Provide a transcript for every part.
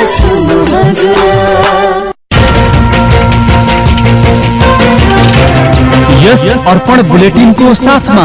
Radio अर्पण सुन्नु हजुर यस अर्पण बुलेटिनको साथमा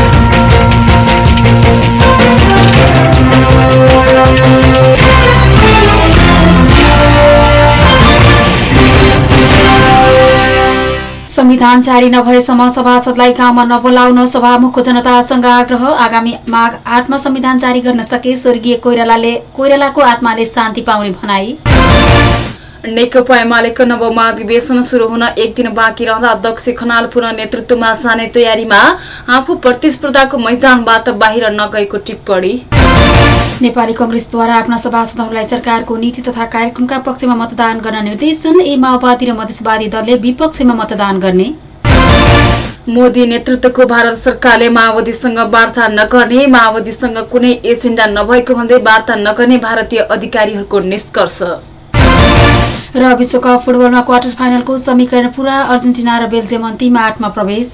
संविधान जारी नभएसम्म सभासदलाई गाउँमा नबोलाउन सभामुखको जनतासँग आग्रह। आगामी माघ आठमा संविधान जारी गर्न सके स्वर्गीय कोइरालाले कोइरालाको आत्माले शान्ति पाउने भनाई। नेकपा एमालेको नवौं महाधिवेशन शुरू हुन एक दिन बाँकी रहँदा अध्यक्ष खनाल पुनः नेतृत्वमा जाने तयारीमा आफू प्रतिस्पर्धाको मैदानबाट बाहिर नगएको टिप्पणी। नेपाली कंग्रेसद्वारा आफ्ना सभासदहरूलाई सरकारको नीति तथा कार्यक्रमका पक्षमा मतदान गर्न निर्देशन ए माओवादी र मधेसवादी दलले विपक्षमा मतदान गर्ने। मोदी नेतृत्वको भारत सरकारले माओवादीसँग वार्ता नगर्ने माओवादीसँग कुनै एजेन्डा नभएको भन्दै वार्ता नगर्ने भारतीय अधिकारीहरूको निष्कर्ष। र विश्वकप फुटबलमा क्वार्टर फाइनलको समीकरण पूरा अर्जेन्टिना र बेल्जियम अन्तिम आठमा प्रवेश।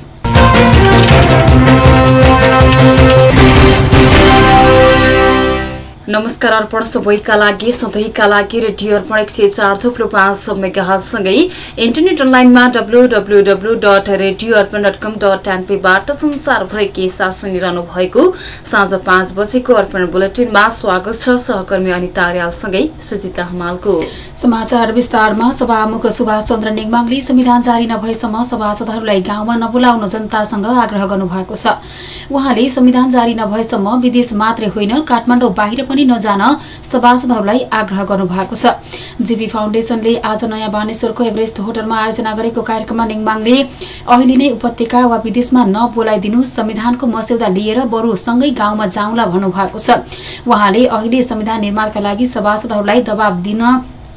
नमस्कार अर्पण सबैका लागि सधैँका लागि रेडियो अर्पण एक सय चार थुप्रो पाँच मेगासँगै इन्टरनेट अनलाइनमा W W W dot radio Arpan dot com dot एनपीबाट संसारभरि के साथ सुनिरहनु भएको साँझ पाँच बजेको अर्पण बुलेटिनमा स्वागत छ सहकर्मी अनिता अर्यालसँगै सुजिता हमालको। समाचार विस्तारमा सभामुख सुभाष चन्द्र नेङमाङले संविधान जारी नभएसम्म सभासदहरूलाई गाउँमा नबोलाउन जनतासँग आग्रह गर्नुभएको छ। उहाँले संविधान जारी नभएसम्म विदेश मात्रै होइन काठमाडौँ बाहिर पनि नजान सभासदहरूलाई आग्रह गर्नुभएको छ। जीवी फाउन्डेसनले आज नयाँ बानेश्वरको एभरेस्ट होटलमा आयोजना गरेको कार्यक्रममा नेङमाङले अहिले नै उपत्यका वा विदेशमा नबोलाइदिनु संविधानको मस्यौदा लिएर बरु सँगै गाउँमा जाउँला भन्नुभएको छ। उहाँले अहिले संविधान निर्माणका लागि सभासदहरूलाई दबाव दिन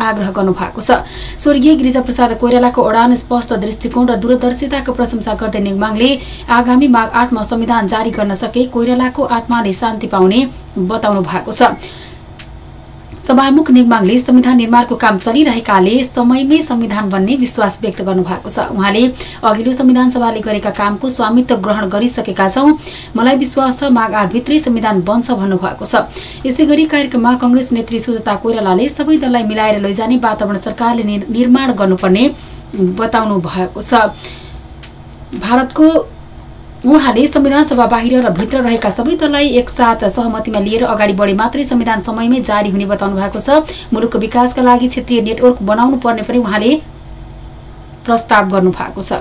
आग्रह गर्नुभएको छ। स्वर्गीय गिरिजाप्रसाद कोइरालाको अडान स्पष्ट दृष्टिकोण र दूरदर्शिताको प्रशंसा गर्दै नेङमाङले आगामी माघ आठमा संविधान जारी गर्न सके कोइरालाको आत्माले शान्ति पाउने बताउनु भएको छ। सभामुख नेङमाङले संविधान निर्माणको काम चलिरहेकाले समयमै संविधान बन्ने विश्वास व्यक्त गर्नुभएको छ। उहाँले अघिल्लो संविधान सभाले गरेका कामको स्वामित्व ग्रहण गरिसकेका छौं। मलाई विश्वास छ माघ आठभित्रै संविधान बन्छ भन्नुभएको छ। यसै गरी कार्यक्रममा कंग्रेस नेत्री सुजता कोइरालाले सबै दललाई मिलाएर लैजाने वातावरण सरकारले निर्माण गर्नुपर्ने बताउनु भएको छ। भारतको उहाँले संविधान सभा बाहिर र भित्र रहेका सबै दललाई एकसाथ सहमतिमा लिएर अगाडि बढे मात्रै संविधान समयमै जारी हुने बताउनु भएको छ। मुलुकको विकासका लागि क्षेत्रीय नेटवर्क बनाउनु पर्ने पनि उहाँले प्रस्ताव गर्नु भएको छ।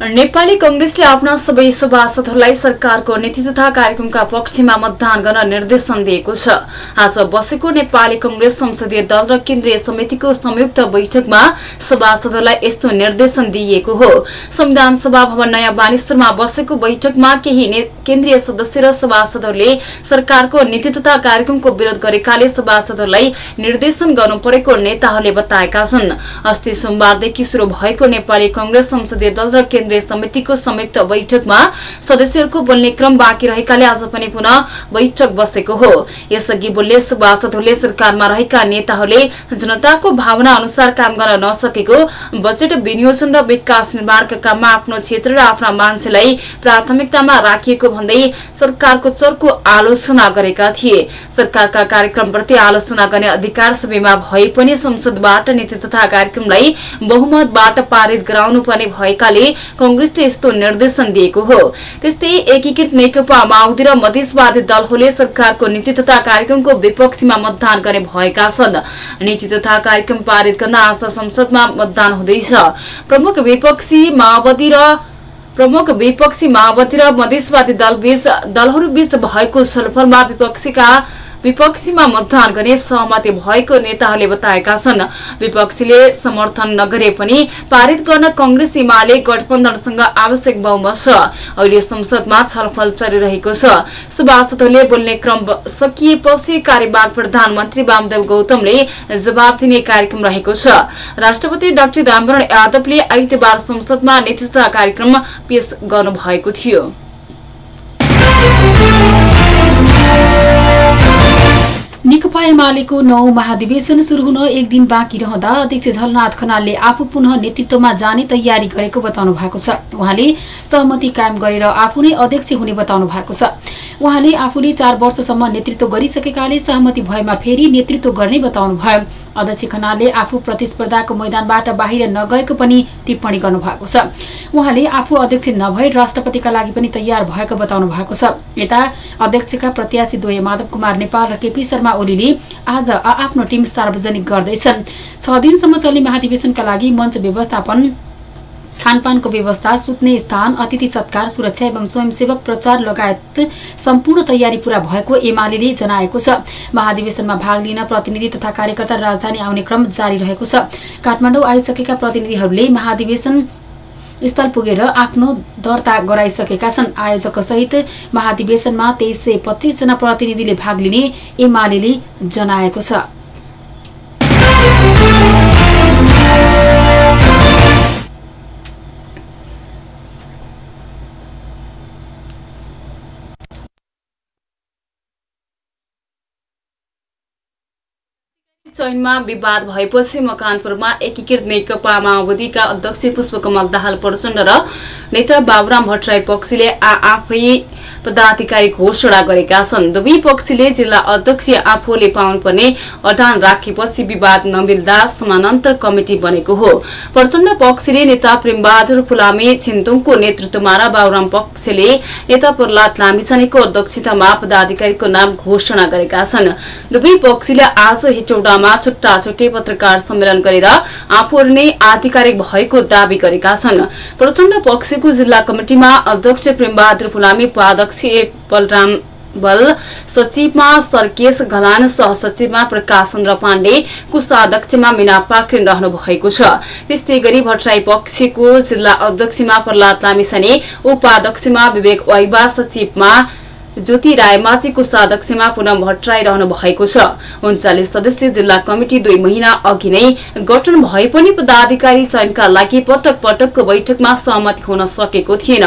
नेपाली कंग्रेसले आफ्ना सबै सभासदहरूलाई सरकारको नीति तथा कार्यक्रमका पक्षमा मतदान गर्न निर्देशन दिएको छ। आज बसेको नेपाली कंग्रेस संसदीय दल र केन्द्रीय समितिको संयुक्त बैठकमा सभासदहरूलाई यस्तो निर्देशन दिइएको हो। संविधान सभा भवन नयाँ बानेश्वरमा बसेको बैठकमा केही केन्द्रीय सदस्य र सभासदहरूले सरकारको नीति तथा कार्यक्रमको विरोध गरेकाले सभासदहरूलाई निर्देशन गर्नु परेको नेताहरूले बताएका छन्। अस्ति सोमबारदेखि शुरू भएको नेपाली कंग्रेस संसदीय दल र केन्द्रीय समितिको संयुक्त बैठकमा सदस्यहरूको बोल्ने क्रम बाँकी रहेकाले आज पनि पुनः बैठक बसेको हो। यसअघि बोल्ने सभासदहरूले सरकारमा रहेका नेताहरूले जनताको भावना अनुसार काम गर्न नसकेको बजेट विनियोजन र विकास निर्माणका काममा आफ्नो क्षेत्र र आफ्ना मान्छेलाई प्राथमिकतामा राखिएको भन्दै सरकारको चर्को आलोचना गरेका थिए। सरकारका कार्यक्रमप्रति आलोचना गर्ने अधिकार सबैमा भए पनि संसदबाट नीति तथा कार्यक्रमलाई बहुमतबाट पारित गराउनु पर्ने भएकाले कंग्रेसले यस्तो निर्देशन दिएको हो। त्यस्तै एकीकृत नेकपा माओवादी र मधेसवादी दलहरूले सरकारको नीति तथा कार्यक्रमको विपक्षीमा मतदान गर्ने भएका छन् नीति तथा कार्यक्रम पारित गर्न आज संसदमा मतदान हुँदैछ प्रमुख विपक्षी माओवादी र प्रमुख विपक्षी माओवादी र मधेसवादी दलबीच दलहरूबीच भएको छलफलमा विपक्षीका विपक्षीमा मतदान गर्ने सहमति भएको नेताहरूले बताएका छन्। विपक्षीले समर्थन नगरे पनि पारित गर्न कंग्रेस एमाले गठबन्धनसँग आवश्यक बहुमत छ। अहिले संसदमा छलफल चलिरहेको छ। सभासदहरूले बोल्ने क्रम सकिएपछि कार्यवाहक प्रधानमन्त्री वामदेव गौतमले जवाब दिने कार्यक्रम रहेको छ। राष्ट्रपति डाक्टर रामवरण यादवले आइतबार संसदमा नीति तथा कार्यक्रम पेश गर्नुभएको थियो। नेकपा एमालेको नौ महाधिवेशन शुरू हुन एक दिन बाँकी रहँदा अध्यक्ष झलनाथ खनालले आफू पुनः नेतृत्वमा जाने तयारी गरेको बताउनु भएको छ। उहाँले सहमति कायम गरेर आफू नै अध्यक्ष हुने बताउनु भएको छ। उहाँले आफूले चार वर्षसम्म नेतृत्व गरिसकेकाले सहमति भएमा फेरि नेतृत्व गर्ने बताउनु भयो। अध्यक्ष खनालले आफू प्रतिस्पर्धाको मैदानबाट बाहिर नगएको पनि टिप्पणी गर्नु भएको छ। उहाँले आफू अध्यक्ष नभए राष्ट्रपतिका लागि पनि तयार भएको बताउनु भएको छ। यता अध्यक्षका प्रत्याशी द्वय माधव कुमार नेपाल र केपी शर्मा ओलीले आज आफ्नो टिम सार्वजनिक गर्दैछन्। छ दिनसम्म चल्ने महाधिवेशनका लागि मञ्च व्यवस्थापन खानपानको व्यवस्था सुत्ने स्थान अतिथि सत्कार सुरक्षा एवं स्वयंसेवक प्रचार लगायत सम्पूर्ण तयारी पूरा भएको एमाले जनाएको छ। महाधिवेशनमा भाग लिन प्रतिनिधि तथा कार्यकर्ता राजधानी आउने क्रम जारी रहेको छ। काठमाडौँ आइसकेका प्रतिनिधिहरूले महाधिवेशन स्थल पुगेर आफ्नो दर्ता गराइसकेका छन्। आयोजक सहित महाधिवेशनमा तेइस सय पच्चिसजना प्रतिनिधिले भाग लिने एमाले जनाएको छ। चयनमा विवाद भएपछि मकवानपुरमा एकीकृत नेकपा माओवादीका अध्यक्ष पुष्पकमल दाहाल प्रचण्ड र नेता बाबुराम भट्टराई पक्षले आफै पदाधिकारी घोषणा गरेका छन्। दुवै पक्षले जिल्ला अध्यक्ष आफूले पाउनुपर्ने अडान राखेपछि विवाद नमिल्दा समानान्तर कमिटी बनेको हो। प्रचण्ड पक्षले नेता प्रेमबहादुर फुलामे छिन्तुङको नेतृत्वमा र बाबुराम पक्षले नेता प्रहलाद लामिछानेको अध्यक्षतामा पदाधिकारीको नाम घोषणा गरेका छन्। दुवै पक्षले आज हेटौडामा छुट्टा छुट्टै पत्रकार सम्मेलन गरेर आफूहरू नै आधिकारिक भएको दावी गरेका छन्। प्रचण्ड पक्षको जिल्ला कमिटिमा अध्यक्ष प्रेमबहादुर फुलामी उपाध्यक्ष बलराम बल सचिवमा सर्केश घलान सहसचिवमा प्रकाश चन्द्र पाण्डे कोषाध्यक्षमा मिना पाखरिन रहनु भएको छ। त्यस्तै गरी भट्टराई पक्षको जिल्ला अध्यक्षमा प्रहलाद लामिछाने उपाध्यक्षमा विवेक वाइबा सचिवमा ज्योति रायमाझी कोषाध्यक्षमा पुनः भट्टराई रहनु भएको छ। उन्चालिस सदस्यीय जिल्ला कमिटी दुई महिना अघि नै गठन भए पनि पदाधिकारी चयनका लागि पटक पटकको बैठकमा सहमति हुन सकेको थिएन।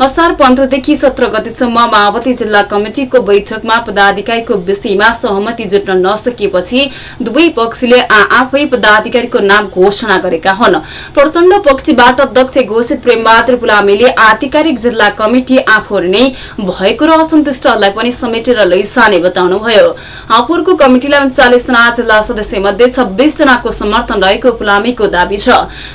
असार पन्ध्रदेखि सत्र गतिसम्म माओवादी जिल्ला कमिटिको बैठकमा पदाधिकारीको विषयमा सहमति जुट्न नसकेपछि दुवै पक्षले आफै पदाधिकारीको नाम घोषणा गरेका हुन्। प्रचण्ड पक्षबाट अध्यक्ष घोषित प्रेमबहादुर गुलामीले आधिकारिक जिल्ला कमिटी आफूहरू नै भएको र असन्तुष्टहरूलाई पनि समेटेर लैजाने बताउनुभयो। हापुरको कमिटिलाई उन्चालिस जना जिल्ला सदस्य मध्ये छब्बीस जनाको समर्थन रहेको गुलामीको दावी छ।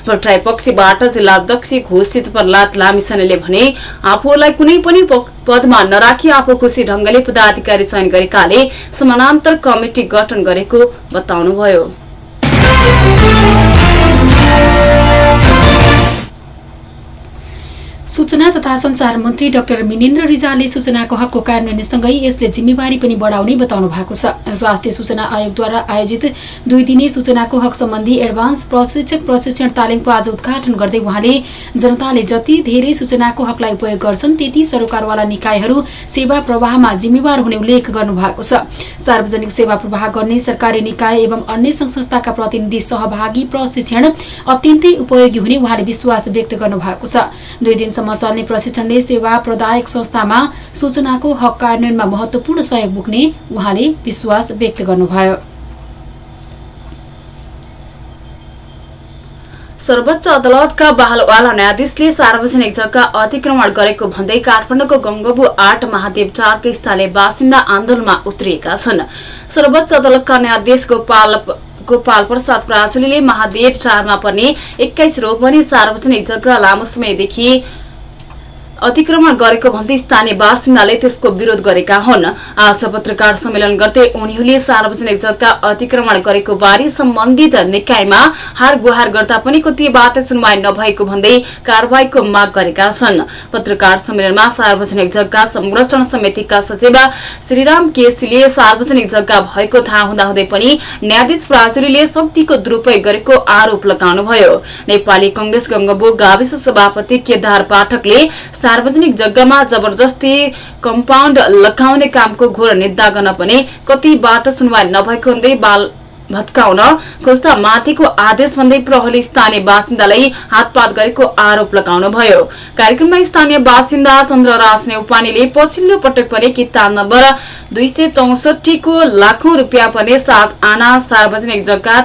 भट्टराई पक्षबाट जिल्ला अध्यक्ष घोषित प्रहलाद लामिछानेले भने आफूहरूलाई कुनै पनि पदमा नराखी आफू खुशी ढंगले पदाधिकारी चयन गरेकाले समानान्तर कमिटी गठन गरेको बताउनुभयो। सूचना तथा संचार मन्त्री डाक्टर मिनेन्द्र रिजालले सूचनाको हकको कार्यान्वयनसँगै यसले जिम्मेवारी पनि बढाउने बताउनु भएको छ। राष्ट्रिय सूचना आयोगद्वारा आयोजित दुई दिने सूचनाको हक सम्बन्धी एडभान्स प्रशिक्षक प्रशिक्षण तालिमको आज उद्घाटन गर्दै उहाँले जनताले जति धेरै सूचनाको हकलाई उपयोग गर्छन् त्यति सरकारवाला निकायहरू सेवा प्रवाहमा जिम्मेवार हुने उल्लेख गर्नु भएको छ। सार्वजनिक सेवा प्रवाह गर्ने सरकारी निकाय एवं अन्य संस्थाका प्रतिनिधि सहभागी प्रशिक्षण अत्यन्तै उपयोगी हुने उहाँले विश्वास व्यक्त गर्नु भएको छ दिनसम्म चल्ने प्रशिक्षणले सेवा प्रदायक संस्थामा सूचनाको हक कार्यान्वयनमा महत्वपूर्ण सहयोग पुग्ने उहाँले विश्वास व्यक्त गर्नुभयो। सर्वोच्च अदालतका बहालवाला न्यायाधीशले सार्वजनिक जग्गा अतिक्रमण गरेको भन्दै काठमाडौँको गंगबु आठ महादेव चारका स्थानीय बासिन्दा आन्दोलनमा उत्रिएका छन्। सर्वोच्च अदालतका न्यायाधीश गोपाल गोपाल प्रसाद प्राचुलीले महादेव चारमा पर्ने एक्काइस रोपनी सार्वजनिक जग्गा लामो समयदेखि अतिक्रमण गरेको भन्दै स्थानीय बासिन्दाले त्यसको विरोध गरेका हुन्। आज पत्रकार सम्मेलन गर्दै उनीहरूले सार्वजनिक जग्गा अतिक्रमण गरेको बारे सम्बन्धित निकायमा हार गुहार गर्दा पनि कतिबाट सुनवाई नभएको भन्दै कार्यवाहीको माग गरेका छन्। पत्रकार सम्मेलनमा सार्वजनिक जग्गा संरक्षण समितिका सचिव श्रीराम केसीले सार्वजनिक जग्गा भएको थाहा हुँदाहुँदै पनि न्यायाधीश प्राचुरीले शक्तिको दुरूपयोग गरेको आरोप लगाउनुभयो। नेपाली कंग्रेस गंगबु गाविस सभापति केदार पाठकले सार्वजनिक जग्गामा जबरजस्ती कम्पाउन्ड लगाउने कामको घोर निन्दा गर्न पनि कतिबाट सुनवाई नभएको हुँदै बाल भत्काउन खोज्दा माथिको आदेश भन्दै प्रहरीले स्थानीय बासिन्दालाई हातपात गरेको आरोप लगाउनुभयो। कार्यक्रममा स्थानीय बासिन्दा चन्द्रराज नेउपानेले पछिल्लो पटक पनि किता नम्बर दुई सय चौसठीको लाखौं रुपियाँ पर्ने सात आना सार्वजनिक जग्गा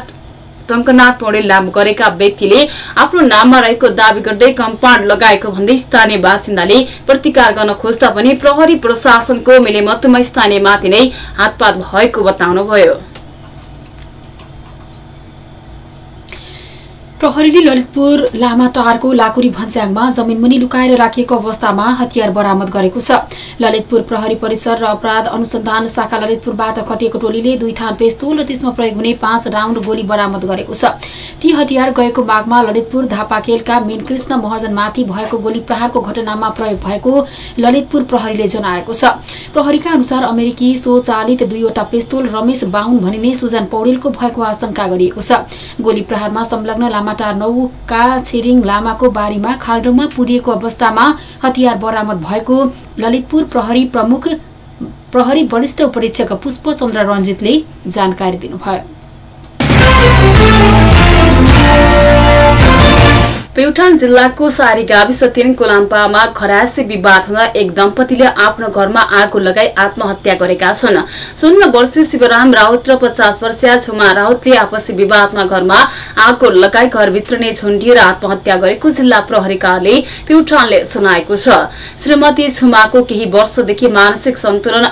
टङ्कनाथ पौडेल नाम गरेका व्यक्तिले आफ्नो नाममा रहेको दावी गर्दै कम्पाउन्ड लगाएको भन्दै स्थानीय बासिन्दाले प्रतिकार गर्न खोज्दा पनि प्रहरी प्रशासनको मिलेमतोमा स्थानीयमाथि नै हातपात भएको बताउनुभयो। प्रहरीले ललितपुर लामाटारको लाकुरी भन्स्याङमा जमिनमुनि लुकाएर राखिएको अवस्थामा हतियार बरामद गरेको छ। ललितपुर प्रहरी परिसर र अपराध अनुसन्धान शाखा ललितपुरबाट खटिएको टोलीले दुई थान पेस्तोल र त्यसमा प्रयोग हुने पाँच राउन्ड गोली बरामद गरेको छ। ती हतियार गएको माघमा ललितपुर धापाकेलका मेनकृष्ण महर्जनमाथि भएको गोली प्रहारको घटनामा प्रयोग भएको ललितपुर प्रहरीले जनाएको छ। प्रहरीका अनुसार अमेरिकी स्वचालित दुईवटा पेस्तोल रमेश बाहुन भनिने सुजन पौडेलको भएको आशंका गरिएको छ। गोली प्रहारमा संलग्न लामाटार नौका छिरिङ लामाको बारीमा खाल्डोमा पुरिएको अवस्थामा हतियार बरामद भएको ललितपुर प्रहरी प्रमुख प्रहरी वरिष्ठ उपरीक्षक पुष्प चन्द्र रञ्जितले जानकारी दिनुभयो। प्युठान जिल्लाको सारी गाविस तीन कोलाम्पामा खरासी विवाद हुँदा एक दम्पतिले आफ्नो घरमा आगो लगाई आत्महत्या गरेका छन्। सोह्र वर्षीय शिवराम राउत र पचास वर्षीय छुमा राउतले आपसी विवादमा घरमा आगो लगाई घरभित्र नै झुन्डिएर आत्महत्या गरेको जिल्ला प्रहरीकाले प्युठानले सुनाएको छ। श्रीमती छुमाको केही वर्षदेखि मानसिक सन्तुलन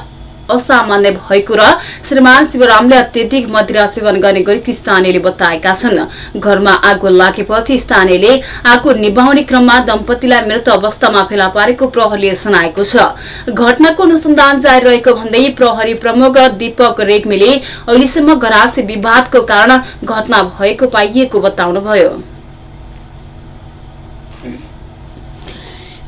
असामान्य भएको र श्रीमान शिवरामले अत्यधिक मदिरा सेवन गर्ने गरेको स्थानीयले बताएका छन्। घरमा आगो लागेपछि स्थानीयले आगो निभाउने क्रममा दम्पतिलाई मृत अवस्थामा फेला पारेको प्रहरीले सुनाएको छ। घटनाको अनुसन्धान जारी रहेको भन्दै प्रहरी प्रमुख दीपक रेग्मीले अहिलेसम्म घरासी विवादको कारण घटना भएको पाइएको बताउनुभयो।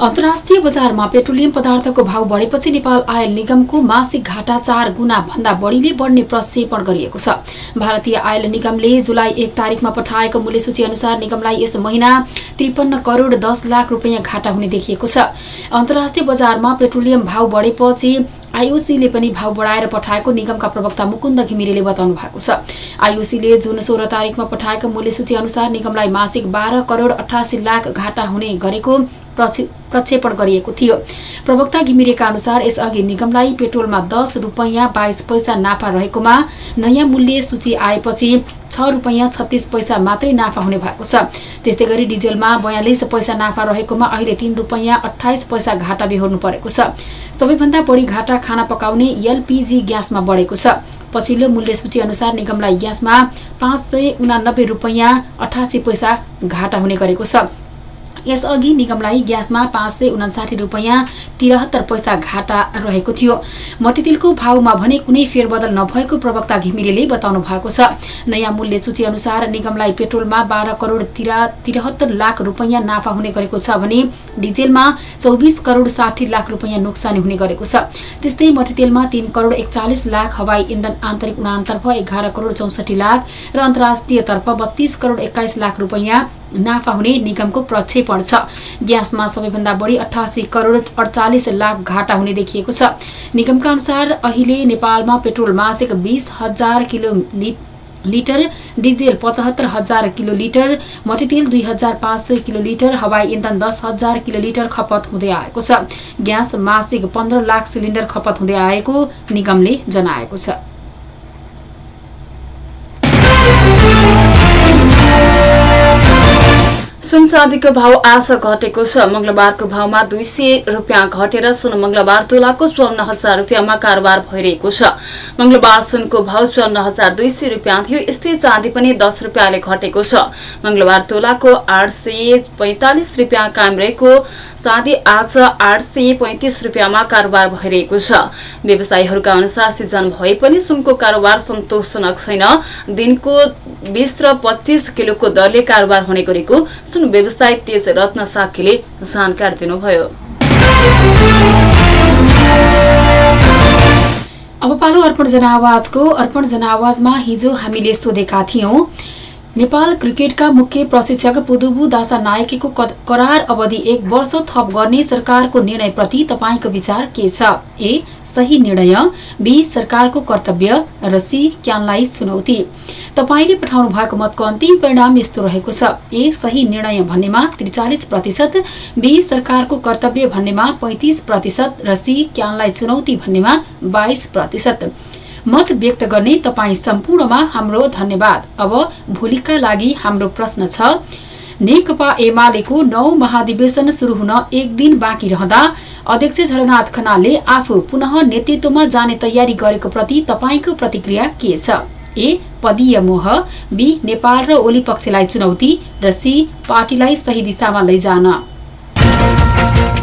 अन्तर्राष्ट्रिय बजारमा पेट्रोलियम पदार्थको भाव बढेपछि नेपाल आयल निगमको मासिक घाटा चार गुणा भन्दा बढीले बढ्ने प्रक्षेपण गरिएको छ। भारतीय आयल निगमले जुलाई एक तारिकमा पठाएको मूल्य सूची अनुसार निगमलाई यस महिना त्रिपन्न करोड दस लाख रुपियाँ घाटा हुने देखिएको छ। अन्तर्राष्ट्रिय बजारमा पेट्रोलियम भाव बढेपछि आइओसीले पनि भाव बढाएर पठाएको निगमका प्रवक्ता मुकुन्द घिमिरेले बताउनु भएको छ। आइओसीले जुन सोह्र तारिकमा पठाएको मूल्य सूची अनुसार निगमलाई मासिक बाह्र करोड अठासी लाख घाटा हुने गरेको प्रक्षेपण गरिएको थियो। प्रवक्ता घिमिरेका अनुसार यसअघि निगमलाई पेट्रोलमा दस रुपैयाँ बाइस पैसा नाफा रहेकोमा नयाँ मूल्य सूची आएपछि छ रुपैयाँ छत्तिस पैसा मात्रै नाफा हुने भएको छ। त्यस्तै गरी डिजेलमा बयालिस पैसा नाफा रहेकोमा अहिले तीन रुपैयाँ अठाइस पैसा घाटा बेहोर्नु परेको छ। सबैभन्दा बढी घाटा खाना पकाउने एलपिजी ग्यासमा बढेको छ। पछिल्लो मूल्य सूची अनुसार निगमलाई ग्यासमा पाँच सय उनानब्बे रुपैयाँ अठासी पैसा घाटा हुने गरेको छ। यसअघि निगमलाई ग्यासमा पाँच सय उनासाठी रुपियाँ तिरहत्तर पैसा घाटा रहेको थियो। मट्टीतेलको भावमा भने कुनै फेरबदल नभएको प्रवक्ता घिमिरेले बताउनु भएको छ। नयाँ मूल्य सूची अनुसार निगमलाई पेट्रोलमा बाह्र करोड तिरा तिरहत्तर लाख रुपियाँ नाफा हुने गरेको छ भने डिजेलमा चौबिस करोड साठी लाख रुपियाँ नोक्सानी हुने गरेको छ। त्यस्तै मट्टीतेलमा तीन करोड एकचालिस लाख हवाई इन्धन आन्तरिक उडानतर्फ एघार करोड चौसठी लाख र अन्तर्राष्ट्रियतर्फ बत्तीस करोड एक्काइस लाख रुपियाँ नाफा हुने निगमको प्रक्षेपण छ ग्यासमा सबैभन्दा बढी अठासी करोड अडचालिस लाख घाटा हुने देखिएको छ। निगमका अनुसार अहिले नेपालमा पेट्रोल मासिक बिस हजार किलो लिटर डिजेल पचहत्तर हजार किलो लिटर मट्टीतेल दुई हजार पाँच सय किलो लिटर हवाई इन्धन दस हजार किलो लिटर खपत हुँदै आएको छ। ग्यास मासिक पन्ध्र लाख सिलिन्डर खपत हुँदै आएको निगमले जनाएको छ। सुन चाँदीको भाव आज घटेको छ। मंगलबारको भावमा दुई सय रुपियाँ घटेर सुन मंगलबार तोलाको चौन्न हजार रुपियाँमा कारोबार भइरहेको छ। मंगलबार सुनको भाव चौन्न हजार दुई सय रुपियाँ थियो। यस्तै चाँदी पनि दस रुपियाँले घटेको छ। मंगलबार तोलाको आठ सय पैंतालिस रुपियाँ कायम रहेको। चाँदी आज आठ सय पैंतिस रुपियाँमा कारोबार भइरहेको छ। व्यवसायीहरूका अनुसार सिजन भए पनि सुनको कारोबार सन्तोषजनक छैन। दिनको बीस र पच्चिस किलोको दरले कारोबार हुने गरेको सुन व्यवसायी तेज रत्न साकीले जानकारी दिनुभयो। अब पालो अर्पण जनावाजको अर्पण जनावाजमा हिजो हामीले सोधेका थियौं नेपाल क्रिकेटका मुख्य प्रशिक्षक पुदुबु दासा नायकीको करार अवधि एक वर्ष थप गर्ने सरकारको निर्णयप्रति तपाईँको विचार के छ? ए सही निर्णय बी सरकारको कर्तव्य र सी क्यानलाई चुनौती। तपाईँले पठाउनु भएको मतको अन्तिम परिणाम यस्तो रहेको छ। ए सही निर्णय भन्नेमा त्रिचालिस प्रतिशत बी सरकारको कर्तव्य भन्नेमा पैँतिस प्रतिशत र सी क्यानलाई चुनौती भन्नेमा बाइस प्रतिशत। मत व्यक्त गर्ने तपाईँ सम्पूर्णमा हाम्रो धन्यवाद। अब भोलिका लागि हाम्रो प्रश्न छ नेकपा एमालेको नौ महाधिवेशन शुरू हुन एक दिन बाँकी रहँदा अध्यक्ष झलनाथ खनालले आफू पुनः नेतृत्वमा जाने तयारी गरेको प्रति तपाईँको प्रतिक्रिया के छ? ए पदीय मोह बी नेपाल र ओली पक्षलाई चुनौती र सी पार्टीलाई सही दिशामा लैजान।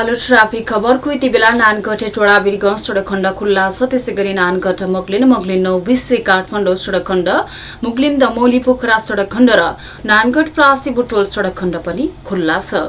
पालो ट्राफिक खबरको यति बेला नानगढे टोडा बिरगंज सडक खण्ड खुल्ला छ। त्यसै गरी नानगढ मुगलिन मुगलिन नौ बिसे काठमाडौँ सडक खण्ड मुगलिन दमौली पोखरा सडक खण्ड र नानगढ प्रासी बुटोल सडक खण्ड पनि खुल्ला छ।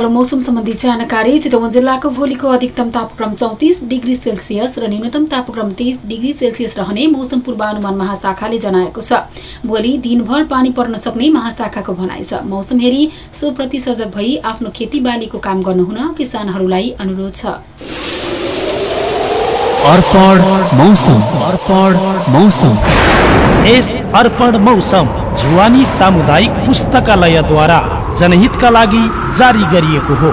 पालो मौसम सम्बन्धी जानकारी। चितवन जिल्लाको भोलिको अधिकतम तापक्रम चौतिस डिग्री सेल्सियस र न्यूनतम तापक्रम तेइस डिग्री सेल्सियस रहने मौसम पूर्वानुमान महाशाखाले जनाएको छ। भोलि दिनभर पानी पर्न सक्ने महाशाखाको भनाइ छ। मौसम हेरी सोप्रति सजग भई आफ्नो खेतीबालीको काम गर्नुहुन किसानहरूलाई अनुरोध छ। अर्पण मौसम। अर्पण मौसम। यस अर्पण मौसम जुवानी सामुदायिक पुस्तकालयद्वारा। जनहितका लागि जारी गरिएको हो।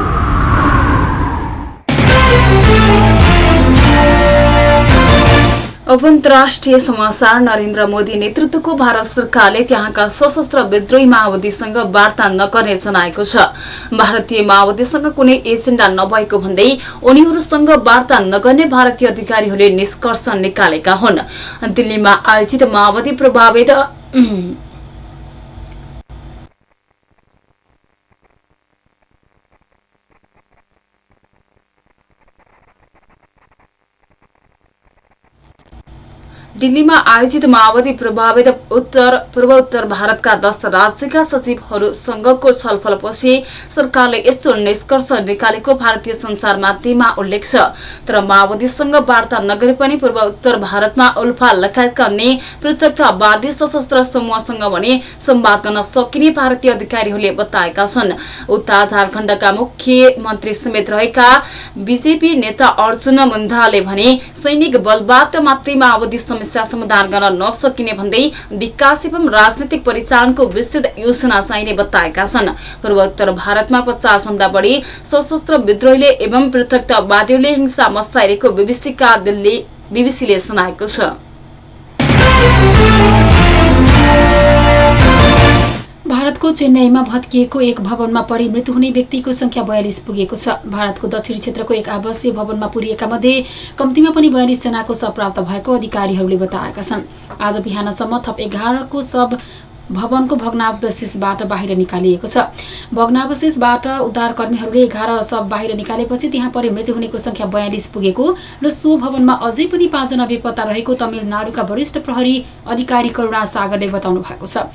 अब अन्तर्राष्ट्रिय समाचार नरेन्द्र मोदी नेतृत्वको भारत सरकारले त्यहाँका सशस्त्र विद्रोही माओवादीसँग वार्ता नगर्ने जनाएको छ। भारतीय माओवादीसँग कुनै एजेन्डा नभएको भन्दै उनीहरूसँग वार्ता नगर्ने भारतीय अधिकारीहरूले निष्कर्ष निकालेका हुन्। दिल्लीमा आयोजित माओवादी प्रभावित दिल्लीमा आयोजित माओवादी प्रभावित उत्तर पूर्वोत्तर भारतका दस राज्यका सचिवहरूसँगको छलफलपछि सरकारले यस्तो निष्कर्ष निकालेको भारतीय संचार माध्यममा उल्लेख छ। तर माओवादीसँग वार्ता नगरे पनि पूर्व उत्तर भारतमा उल्फा लगायतका अन्य पृथकतावादी सशस्त्र समूहसँग भने संवाद गर्न सकिने भारतीय अधिकारीहरूले बताएका छन्। उता झारखण्डका मुख्यमन्त्री समेत रहेका बीजेपी नेता अर्जुन मुन्डाले भने सैनिक बलबाट मात्रै माओवादी समस्या समाधान गर्न नसकिने भन्दै विकास एवं राजनैतिक परिचालनको विस्तृत योजना चाहिने बताएका छन्। पूर्वोत्तर भारतमा पचास भन्दा बढी सशस्त्र विद्रोहीले एवं पृथकतावादीहरूले हिंसा दिल्ली बीबीसीले सुनाएको छ। भारतको चेन्नईमा भत्किएको एक भवनमा परि मृत्यु हुने व्यक्तिको संख्या बयालिस पुगेको छ। भारतको दक्षिणी क्षेत्रको एक आवासीय भवनमा पुरिएका मध्ये कम्तीमा पनि बयालिस जनाको शव प्राप्त भएको अधिकारीहरूले बताएका छन्। आज बिहानसम्म थप एघारको शव भवनको भग्नावशेषबाट बाहिर निकालिएको छ। भग्नावशेषबाट उद्धारकर्मीहरूले एघार शव बाहिर निकालेपछि त्यहाँ परि मृत्यु हुनेको संख्या बयालिस पुगेको र सो भवनमा अझै पनि पाँचजना बेपत्ता रहेको तमिलनाडुका वरिष्ठ प्रहरी अधिकारी करुणा सागरले बताउनु भएको छ।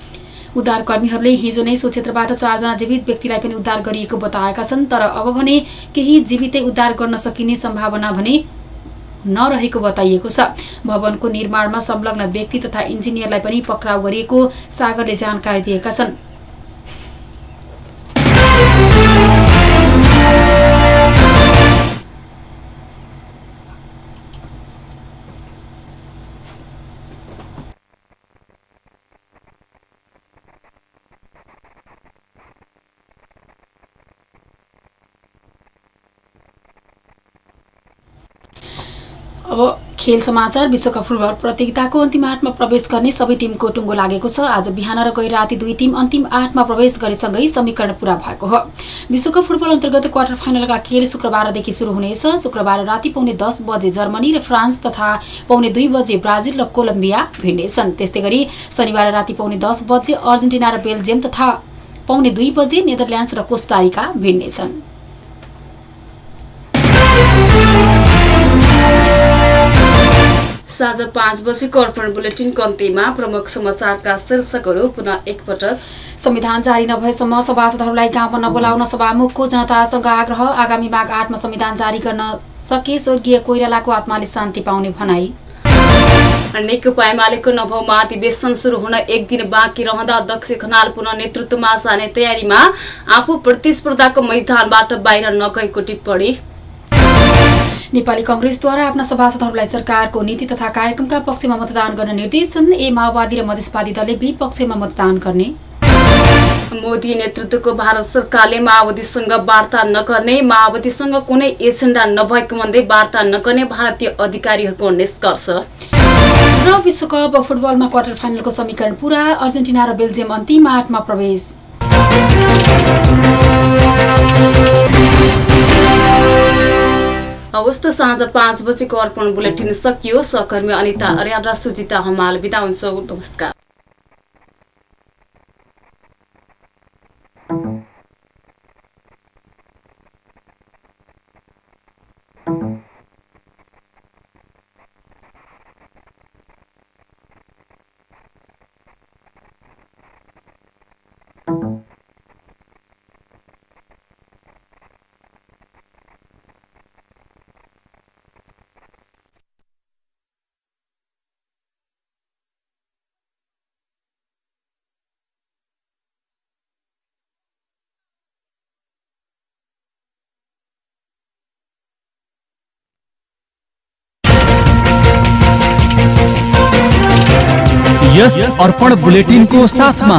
उद्धारकर्मीहरूले हिजो नै सो क्षेत्रबाट चारजना जीवित व्यक्तिलाई पनि उद्धार गरिएको बताएका छन् तर अब भने केही जीवितै उद्धार गर्न सकिने सम्भावना भने नरहेको बताइएको छ। भवनको निर्माणमा संलग्न व्यक्ति तथा इन्जिनियरलाई पनि पक्राउ गरिएको सागरले जानकारी दिएका छन्। खेल समाचार विश्वकप फुटबल प्रतियोगिताको अन्तिम आठमा प्रवेश गर्ने सबै टिमको टुङ्गो लागेको छ। आज बिहान र गै राति दुई टिम अन्तिम आठमा प्रवेश गरेसँगै समीकरण पूरा भएको हो। विश्वकप फुटबल अन्तर्गत क्वार्टर फाइनलका खेल शुक्रबारदेखि सुरु हुनेछ। शुक्रबार राति पाउने दस बजे जर्मनी र फ्रान्स तथा पाउने दुई बजे ब्राजिल र कोलम्बिया भिड्नेछन्। त्यस्तै गरी शनिबार राति पाउने दस बजे अर्जेन्टिना र बेल्जियम तथा पाउने दुई बजे नेदरल्यान्ड्स र कोस्टारिका भिड्नेछन्। साँझ पाँच बजेको अर्पण बुलेटिनको अन्त्यमा प्रमुख समाचारका शीर्षकहरू पुनः एकपटक। संविधान जारी नभएसम्म सभासदहरूलाई गाउँमा नबोलाउन सभामुखको जनतासँग आग्रह। आगामी माघ आठमा संविधान जारी गर्न सके स्वर्गीय कोइरालाको आत्माले शान्ति पाउने भनाई। नेकपा एमालेको नवौं महाधिवेशन शुरू हुन एक दिन बाँकी रहँदा अध्यक्ष खनाल पुनः नेतृत्वमा जाने तयारीमा आफू प्रतिस्पर्धाको मैदानबाट बाहिर नगएको टिप्पणी। नेपाली कंग्रेसद्वारा आफ्ना सभासदहरूलाई सरकारको नीति तथा कार्यक्रमका पक्षमा मतदान गर्न निर्देशन ए माओवादी र मधेसवादी दलले विपक्षमा मतदान गर्ने। मोदी नेतृत्वको भारत सरकारले माओवादीसँग वार्ता नगर्ने माओवादीसँग कुनै एजेन्डा नभएको भन्दै वार्ता नगर्ने भारतीय अधिकारीहरूको निष्कर्ष। र विश्वकप फुटबलमा क्वार्टर फाइनलको समीकरण पूरा अर्जेन्टिना र बेल्जियम अन्तिम आठमा प्रवेश। अवस्था साँझ पाँच बजेको अर्पण बुलेटिन सकियो। सहकर्मी अनिता अर्याल र सुजिता हमाल बिदा हुन्छौ। नमस्कार। यस अर्पण साथ साथमा।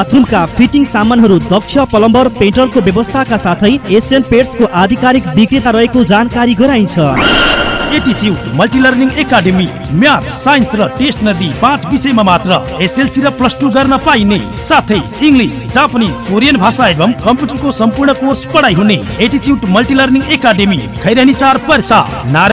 बाथरुमका फिटिङ सामानहरू दक्ष प्लम्बर पेट्रोलको व्यवस्थाका साथै एसियन पेट्सको आधिकारिक विक्रेता रहेको जानकारी गराइन्छ। एटिच्युट multi learning academy math science र टेस्ट नदी पाँच विषयमा मात्र एसएलसी र प्लस टू गर्न पाइने। साथै कोरियन भाषा एवं कम्प्युटरको सम्पूर्ण कोर्स पढाइ हुने चार पर्सा